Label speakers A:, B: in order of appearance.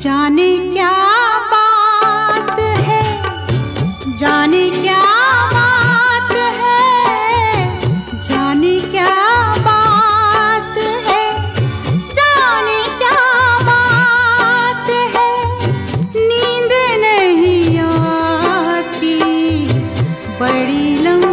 A: जाने क्या बात है? जाने क्या बात है? जाने क्या बात है? जाने क्या बात है? नींद नहीं आती बड़ी परि